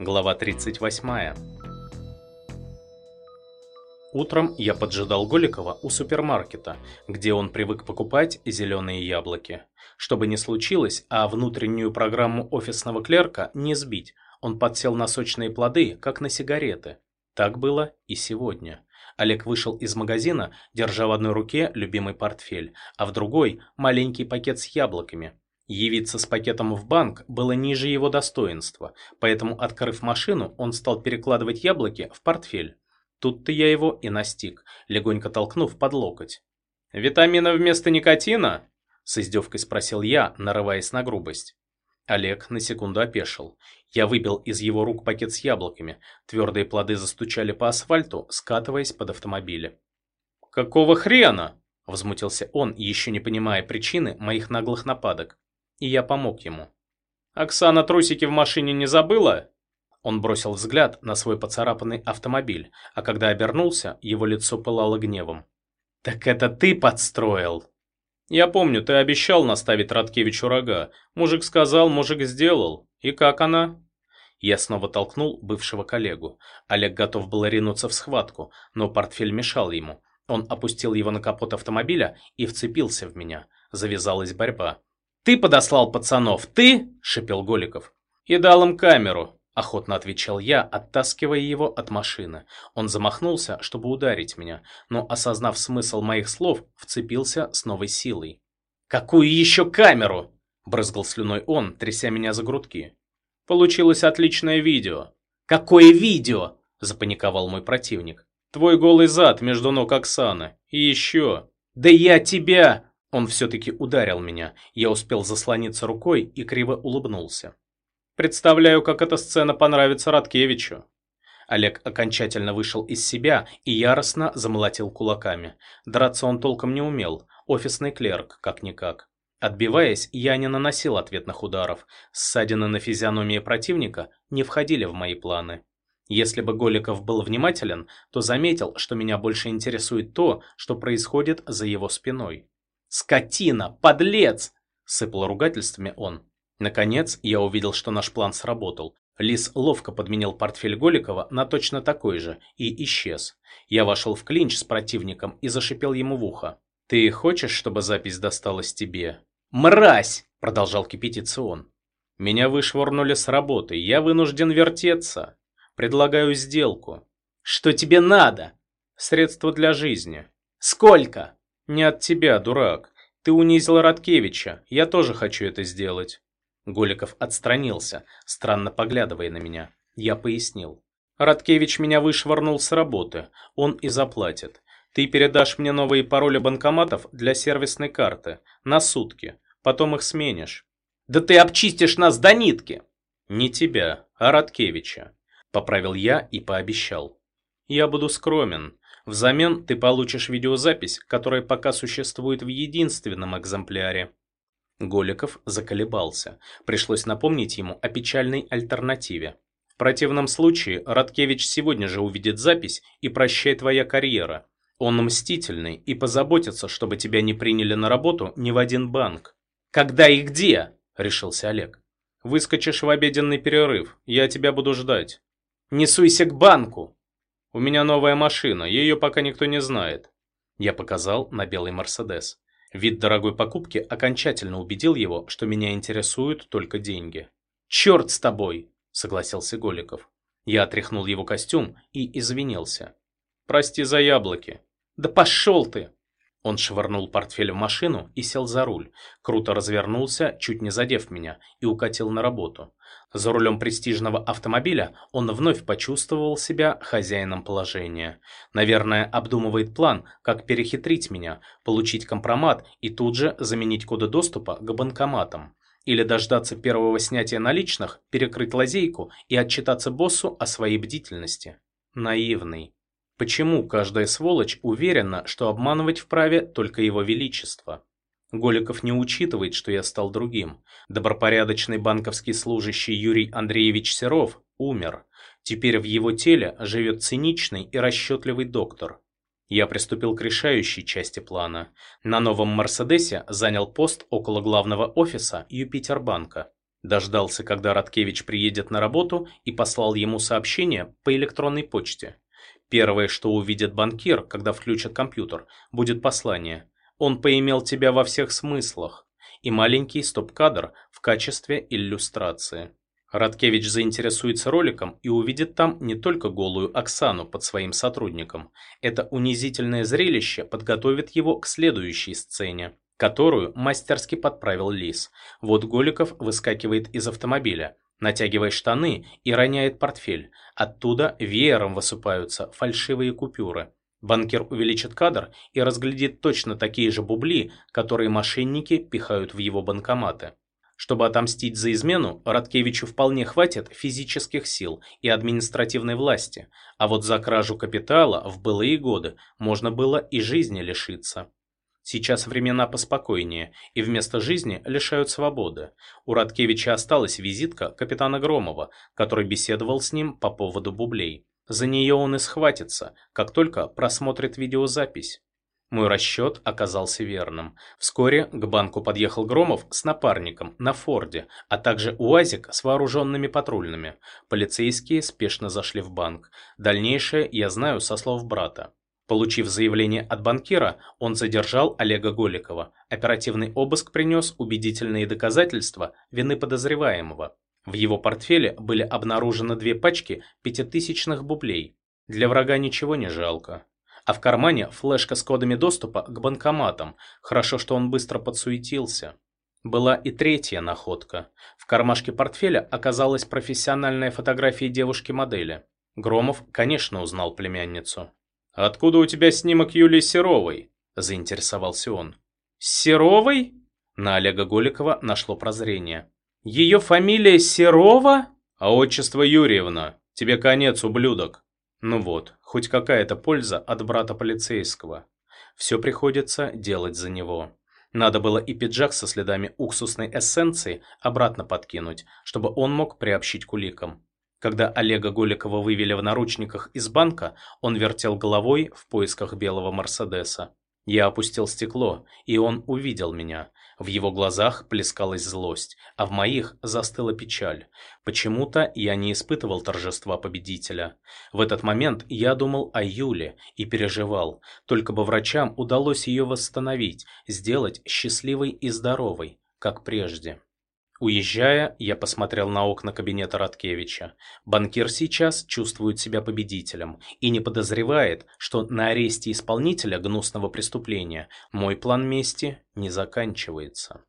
Глава 38. Утром я поджидал Голикова у супермаркета, где он привык покупать зеленые яблоки. Чтобы не случилось, а внутреннюю программу офисного клерка не сбить, он подсел на сочные плоды, как на сигареты. Так было и сегодня. Олег вышел из магазина, держа в одной руке любимый портфель, а в другой – маленький пакет с яблоками. Явиться с пакетом в банк было ниже его достоинства, поэтому, открыв машину, он стал перекладывать яблоки в портфель. Тут-то я его и настиг, легонько толкнув под локоть. «Витамина вместо никотина?» – с издевкой спросил я, нарываясь на грубость. Олег на секунду опешил. Я выбил из его рук пакет с яблоками. Твердые плоды застучали по асфальту, скатываясь под автомобили. «Какого хрена?» – возмутился он, еще не понимая причины моих наглых нападок и я помог ему. «Оксана трусики в машине не забыла?» Он бросил взгляд на свой поцарапанный автомобиль, а когда обернулся, его лицо пылало гневом. «Так это ты подстроил?» «Я помню, ты обещал наставить Радкевичу рога. Мужик сказал, мужик сделал. И как она?» Я снова толкнул бывшего коллегу. Олег готов был ринуться в схватку, но портфель мешал ему. Он опустил его на капот автомобиля и вцепился в меня. Завязалась борьба. «Ты подослал пацанов, ты?» – шипел Голиков. «И дал им камеру», – охотно отвечал я, оттаскивая его от машины. Он замахнулся, чтобы ударить меня, но, осознав смысл моих слов, вцепился с новой силой. «Какую еще камеру?» – брызгал слюной он, тряся меня за грудки. «Получилось отличное видео». «Какое видео?» – запаниковал мой противник. «Твой голый зад между ног Оксаны. И еще...» «Да я тебя!» Он все-таки ударил меня, я успел заслониться рукой и криво улыбнулся. Представляю, как эта сцена понравится Радкевичу. Олег окончательно вышел из себя и яростно замолотил кулаками. Драться он толком не умел, офисный клерк, как-никак. Отбиваясь, я не наносил ответных ударов. Ссадины на физиономии противника не входили в мои планы. Если бы Голиков был внимателен, то заметил, что меня больше интересует то, что происходит за его спиной. «Скотина! Подлец!» – сыпал ругательствами он. Наконец, я увидел, что наш план сработал. Лис ловко подменил портфель Голикова на точно такой же и исчез. Я вошел в клинч с противником и зашипел ему в ухо. «Ты хочешь, чтобы запись досталась тебе?» «Мразь!» – продолжал кипятиться он. «Меня вышвырнули с работы, я вынужден вертеться. Предлагаю сделку». «Что тебе надо?» «Средства для жизни». «Сколько?» «Не от тебя, дурак. Ты унизил Радкевича. Я тоже хочу это сделать». Голиков отстранился, странно поглядывая на меня. Я пояснил. «Радкевич меня вышвырнул с работы. Он и заплатит. Ты передашь мне новые пароли банкоматов для сервисной карты. На сутки. Потом их сменишь». «Да ты обчистишь нас до нитки!» «Не тебя, а Радкевича», — поправил я и пообещал. «Я буду скромен. Взамен ты получишь видеозапись, которая пока существует в единственном экземпляре. Голиков заколебался. Пришлось напомнить ему о печальной альтернативе. В противном случае Радкевич сегодня же увидит запись и прощай твоя карьера. Он мстительный и позаботится, чтобы тебя не приняли на работу ни в один банк. «Когда и где?» – решился Олег. «Выскочишь в обеденный перерыв, я тебя буду ждать». «Не суйся к банку!» У меня новая машина, ее пока никто не знает. Я показал на белый Мерседес. Вид дорогой покупки окончательно убедил его, что меня интересуют только деньги. «Черт с тобой!» – согласился Голиков. Я отряхнул его костюм и извинился. «Прости за яблоки». «Да пошел ты!» Он швырнул портфель в машину и сел за руль, круто развернулся, чуть не задев меня, и укатил на работу. За рулем престижного автомобиля он вновь почувствовал себя хозяином положения. Наверное, обдумывает план, как перехитрить меня, получить компромат и тут же заменить коды доступа к банкоматам. Или дождаться первого снятия наличных, перекрыть лазейку и отчитаться боссу о своей бдительности. Наивный. Почему каждая сволочь уверена, что обманывать вправе только его величество? Голиков не учитывает, что я стал другим. Добропорядочный банковский служащий Юрий Андреевич Серов умер. Теперь в его теле живет циничный и расчетливый доктор. Я приступил к решающей части плана. На новом Мерседесе занял пост около главного офиса Юпитербанка. Дождался, когда Радкевич приедет на работу и послал ему сообщение по электронной почте. Первое, что увидит банкир, когда включит компьютер, будет послание. Он поимел тебя во всех смыслах. И маленький стоп-кадр в качестве иллюстрации. Радкевич заинтересуется роликом и увидит там не только голую Оксану под своим сотрудником. Это унизительное зрелище подготовит его к следующей сцене, которую мастерски подправил Лис. Вот Голиков выскакивает из автомобиля, натягивая штаны и роняет портфель. Оттуда веером высыпаются фальшивые купюры. Банкир увеличит кадр и разглядит точно такие же бубли, которые мошенники пихают в его банкоматы. Чтобы отомстить за измену, Радкевичу вполне хватит физических сил и административной власти, а вот за кражу капитала в былые годы можно было и жизни лишиться. Сейчас времена поспокойнее, и вместо жизни лишают свободы. У Радкевича осталась визитка капитана Громова, который беседовал с ним по поводу бублей. За нее он и схватится, как только просмотрит видеозапись. Мой расчет оказался верным. Вскоре к банку подъехал Громов с напарником на Форде, а также УАЗик с вооруженными патрульными. Полицейские спешно зашли в банк. Дальнейшее я знаю со слов брата. Получив заявление от банкира, он задержал Олега Голикова. Оперативный обыск принес убедительные доказательства вины подозреваемого. В его портфеле были обнаружены две пачки пятитысячных бублей. Для врага ничего не жалко а в кармане флешка с кодами доступа к банкоматам. Хорошо, что он быстро подсуетился. Была и третья находка. В кармашке портфеля оказалась профессиональная фотография девушки-модели. Громов, конечно, узнал племянницу. «Откуда у тебя снимок Юлии Серовой?» – заинтересовался он. «Серовой?» На Олега Голикова нашло прозрение. «Ее фамилия Серова?» «А отчество Юрьевна. Тебе конец, ублюдок». Ну вот, хоть какая-то польза от брата полицейского. Все приходится делать за него. Надо было и пиджак со следами уксусной эссенции обратно подкинуть, чтобы он мог приобщить к уликам. Когда Олега Голикова вывели в наручниках из банка, он вертел головой в поисках белого Мерседеса. Я опустил стекло, и он увидел меня. В его глазах плескалась злость, а в моих застыла печаль. Почему-то я не испытывал торжества победителя. В этот момент я думал о Юле и переживал. Только бы врачам удалось ее восстановить, сделать счастливой и здоровой, как прежде. Уезжая, я посмотрел на окна кабинета Радкевича. Банкир сейчас чувствует себя победителем и не подозревает, что на аресте исполнителя гнусного преступления мой план мести не заканчивается.